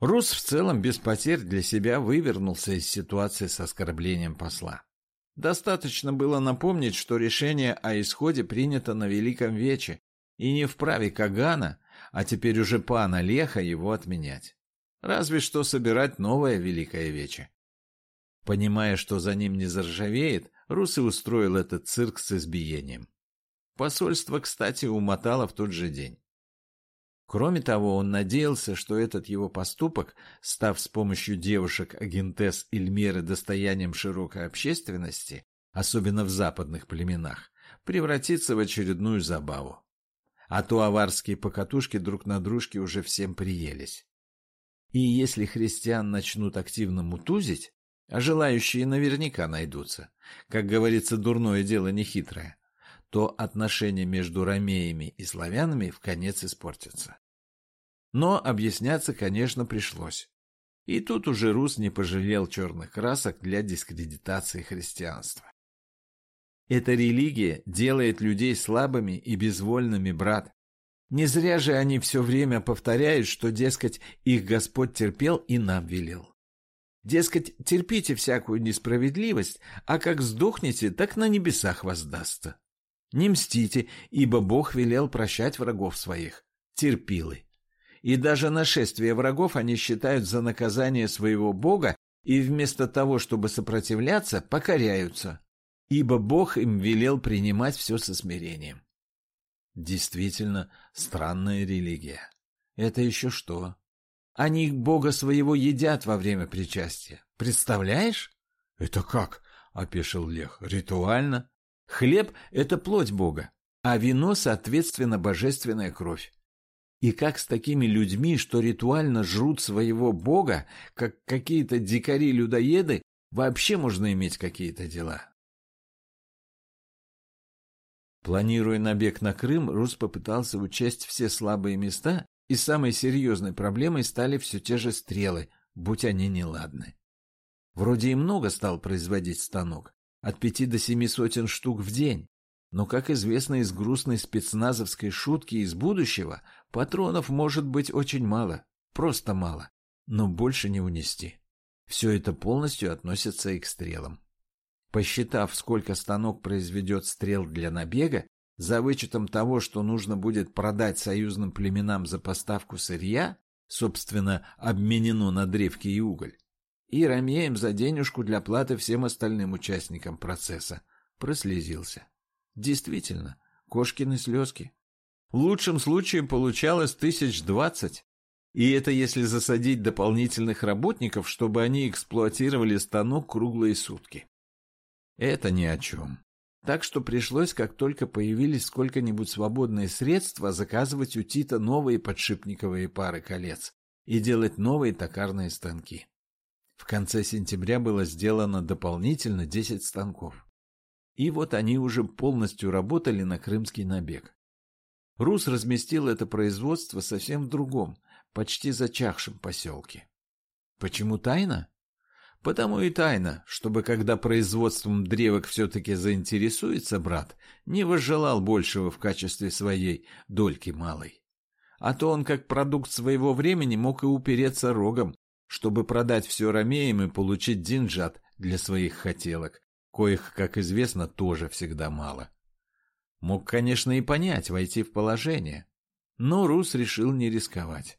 Рус в целом без потерь для себя вывернулся из ситуации с оскорблением посла. Достаточно было напомнить, что решение о исходе принято на Великом Вече, и не вправе Кагана, а теперь уже пана Леха его отменять. Разве что собирать новое Великое Вече. Понимая, что за ним не заржавеет, Рус и устроил этот цирк с избиением. Посольство, кстати, умотало в тот же день. Кроме того, он надеялся, что этот его поступок, став с помощью девушек агентес Эльмеры достоянием широкой общественности, особенно в западных племенах, превратится в очередную забаву. А то аварские покатушки друг на дружке уже всем приелись. И если христиан начнут активно мутузить, а желающие наверняка найдутся, как говорится, дурное дело нехитрое, то отношения между ромеями и славянами в конец испортятся. Но объясняться, конечно, пришлось. И тут уже Рус не пожалел черных красок для дискредитации христианства. Эта религия делает людей слабыми и безвольными, брат. Не зря же они все время повторяют, что, дескать, их Господь терпел и нам велел. Дескать, терпите всякую несправедливость, а как сдохнете, так на небесах воздастся. Не мстите, ибо Бог велел прощать врагов своих. Терпилы. И даже нашествие врагов они считают за наказание своего Бога и вместо того, чтобы сопротивляться, покоряются. Ибо Бог им велел принимать все со смирением. Действительно, странная религия. Это еще что? Они Бога своего едят во время причастия. Представляешь? Это как? Опешил Лех. Ритуально? Хлеб – это плоть Бога, а вино, соответственно, божественная кровь. И как с такими людьми, что ритуально жрут своего Бога, как какие-то дикари-людоеды, вообще можно иметь какие-то дела? Планируя набег на Крым, Рус попытался учесть все слабые места, и самой серьезной проблемой стали все те же стрелы, будь они неладны. Вроде и много стал производить станок, от пяти до семи сотен штук в день. Но, как известно из грустной спецназовской шутки из будущего, патронов может быть очень мало, просто мало, но больше не унести. Все это полностью относится и к стрелам. Посчитав, сколько станок произведет стрел для набега, за вычетом того, что нужно будет продать союзным племенам за поставку сырья, собственно, обменено на древки и уголь, и ромеем за денежку для платы всем остальным участникам процесса. Прослезился. Действительно, кошкины слезки. В лучшем случае получалось тысяч двадцать. И это если засадить дополнительных работников, чтобы они эксплуатировали станок круглые сутки. Это ни о чем. Так что пришлось, как только появились сколько-нибудь свободные средства, заказывать у Тита новые подшипниковые пары колец и делать новые токарные станки. В конце сентября было сделано дополнительно 10 станков. И вот они уже полностью работали на крымский набег. Рус разместил это производство совсем в другом, почти зачахшем поселке. Почему тайна? Потому и тайна, чтобы когда производством древок все-таки заинтересуется брат, не возжелал большего в качестве своей дольки малой. А то он как продукт своего времени мог и упереться рогом, чтобы продать все ромеям и получить деньжат для своих хотелок, коих, как известно, тоже всегда мало. Мог, конечно, и понять, войти в положение. Но Рус решил не рисковать.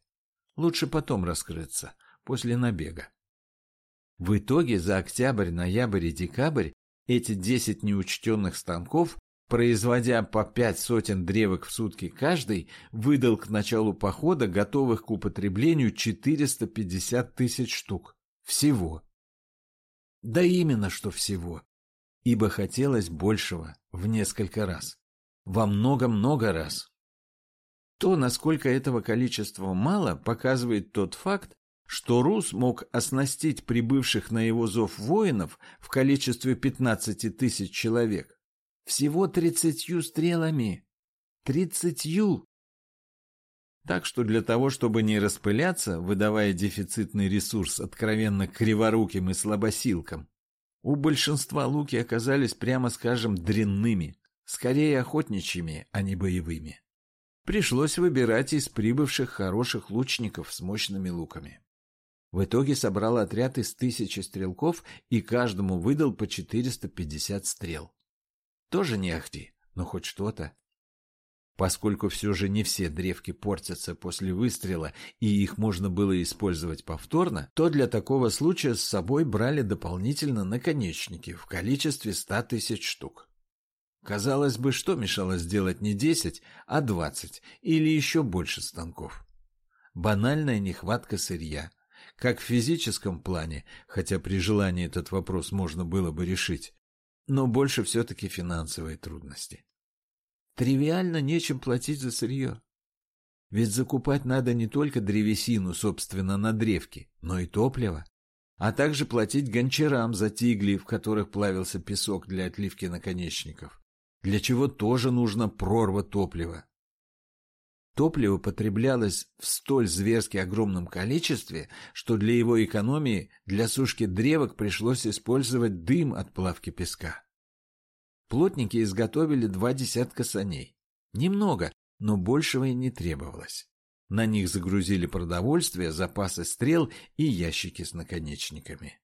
Лучше потом раскрыться, после набега. В итоге за октябрь, ноябрь и декабрь эти десять неучтенных станков производя по пять сотен древок в сутки каждый, выдал к началу похода готовых к употреблению 450 тысяч штук. Всего. Да именно что всего. Ибо хотелось большего в несколько раз. Во много-много раз. То, насколько этого количества мало, показывает тот факт, что Рус мог оснастить прибывших на его зов воинов в количестве 15 тысяч человек всего тридцатью стрелами. Тридцатью! Так что для того, чтобы не распыляться, выдавая дефицитный ресурс откровенно криворуким и слабосилкам, у большинства луки оказались, прямо скажем, дрянными, скорее охотничьими, а не боевыми. Пришлось выбирать из прибывших хороших лучников с мощными луками. В итоге собрал отряд из тысячи стрелков и каждому выдал по 450 стрел. Тоже не ахти, но хоть что-то. Поскольку все же не все древки портятся после выстрела и их можно было использовать повторно, то для такого случая с собой брали дополнительно наконечники в количестве 100 тысяч штук. Казалось бы, что мешало сделать не 10, а 20 или еще больше станков. Банальная нехватка сырья. Как в физическом плане, хотя при желании этот вопрос можно было бы решить, но больше все-таки финансовые трудности. Тривиально нечем платить за сырье. Ведь закупать надо не только древесину, собственно, на древке, но и топливо, а также платить гончарам за тигли, в которых плавился песок для отливки наконечников, для чего тоже нужно прорва топлива. Топливо потреблялось в столь зверски огромном количестве, что для его экономии для сушки древок пришлось использовать дым от плавки песка. Плотники изготовили два десятка саней. Немного, но большего и не требовалось. На них загрузили продовольствие, запасы стрел и ящики с наконечниками.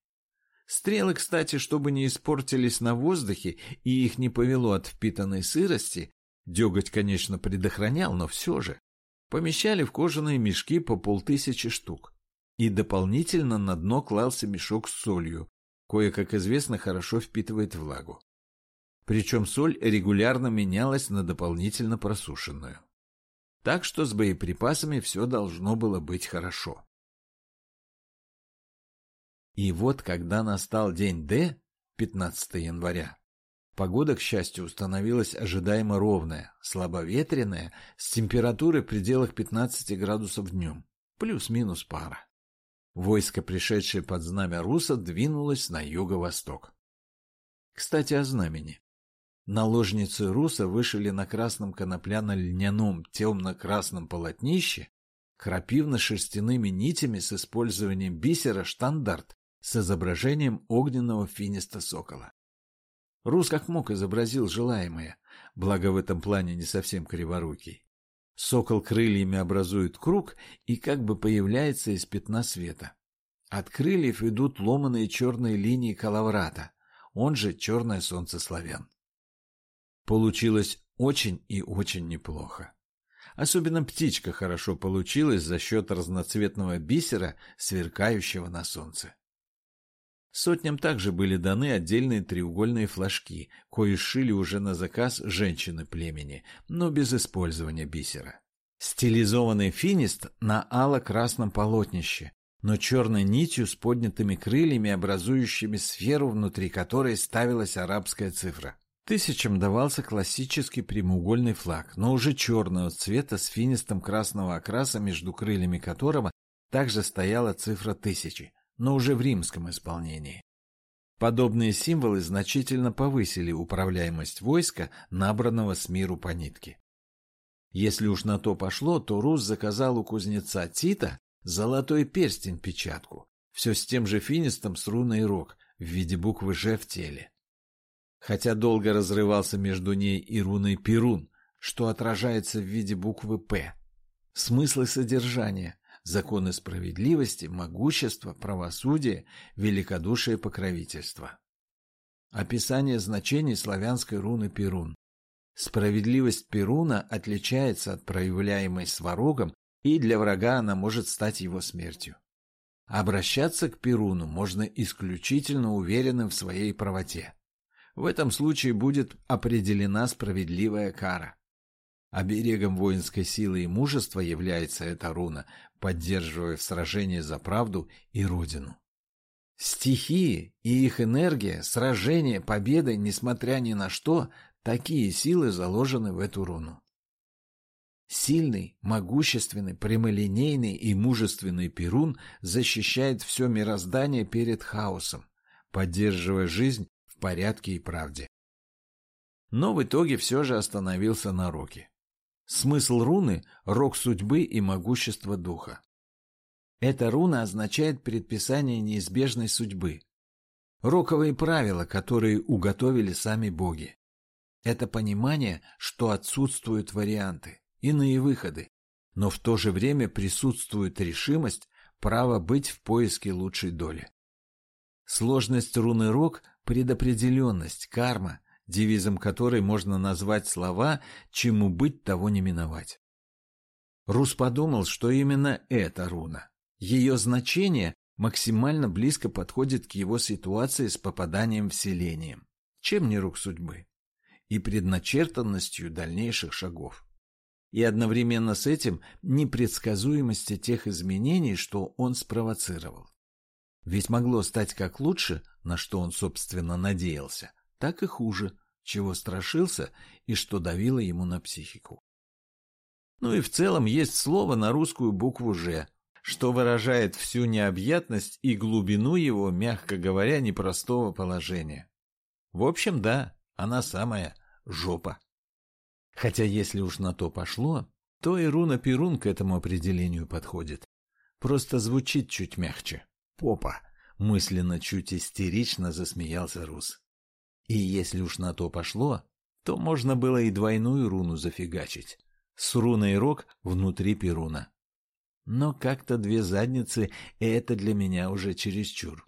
Стрелы, кстати, чтобы не испортились на воздухе и их не повело от впитанной сырости, деготь, конечно, предохранял, но все же, помещали в кожаные мешки по полтысячи штук. И дополнительно на дно клался мешок с солью, кое, как известно, хорошо впитывает влагу. Причем соль регулярно менялась на дополнительно просушенную. Так что с боеприпасами все должно было быть хорошо. И вот когда настал день Д, 15 января, погода, к счастью, установилась ожидаемо ровная, слабоветренная, с температурой в пределах 15 градусов днем, плюс-минус пара. Войско, пришедшее под знамя Руса, двинулось на юго-восток. Кстати, о знамени. Наложницы Руса вышили на красном конопляно-льняном темно-красном полотнище крапивно-шерстяными нитями с использованием бисера штандарт с изображением огненного финиста сокола. Рус как мог изобразил желаемое, благо в этом плане не совсем криворукий. Сокол крыльями образует круг и как бы появляется из пятна света. От крыльев идут ломаные черные линии калаврата, он же черное солнце славян. Получилось очень и очень неплохо. Особенно птичка хорошо получилась за счет разноцветного бисера, сверкающего на солнце. Сотням также были даны отдельные треугольные флажки, кои шили уже на заказ женщины племени, но без использования бисера. Стилизованный финист на ало-красном полотнище, но черной нитью с поднятыми крыльями, образующими сферу, внутри которой ставилась арабская цифра. Тысячам давался классический прямоугольный флаг, но уже черного цвета с финистом красного окраса, между крыльями которого также стояла цифра тысячи, но уже в римском исполнении. Подобные символы значительно повысили управляемость войска, набранного с миру по нитке. Если уж на то пошло, то Рус заказал у кузнеца Тита золотой перстень-печатку, все с тем же финистом с руной рог в виде буквы «Ж» в теле хотя долго разрывался между ней и руной Перун, что отражается в виде буквы «П». Смысл и содержание, законы справедливости, могущества, правосудия, великодушие покровительства. Описание значений славянской руны Перун. Справедливость Перуна отличается от проявляемой сварогом, и для врага она может стать его смертью. Обращаться к Перуну можно исключительно уверенным в своей правоте. В этом случае будет определена справедливая кара. Оберегом воинской силы и мужества является эта руна, поддерживая в сражении за правду и родину. Стихии и их энергия, сражение, победа, несмотря ни на что, такие силы заложены в эту руну. Сильный, могущественный, прямолинейный и мужественный Перун защищает все мироздание перед хаосом, поддерживая жизнь в порядке и правде. Но в итоге все же остановился на роке. Смысл руны – рок судьбы и могущество духа. Эта руна означает предписание неизбежной судьбы. Роковые правила, которые уготовили сами боги. Это понимание, что отсутствуют варианты, иные выходы, но в то же время присутствует решимость право быть в поиске лучшей доли. Сложность руны Рок – предопределенность, карма, девизом которой можно назвать слова «чему быть, того не миновать». Рус подумал, что именно эта руна. Ее значение максимально близко подходит к его ситуации с попаданием в селение, чем не рук судьбы, и предначертанностью дальнейших шагов. И одновременно с этим непредсказуемости тех изменений, что он спровоцировал. Ведь могло стать как лучше, на что он, собственно, надеялся, так и хуже, чего страшился и что давило ему на психику. Ну и в целом есть слово на русскую букву «Ж», что выражает всю необъятность и глубину его, мягко говоря, непростого положения. В общем, да, она самая жопа. Хотя если уж на то пошло, то и руна Перун к этому определению подходит. Просто звучит чуть мягче попа!» — мысленно чуть истерично засмеялся Рус. И если уж на то пошло, то можно было и двойную руну зафигачить. С руной рог внутри Перуна. Но как-то две задницы — это для меня уже чересчур.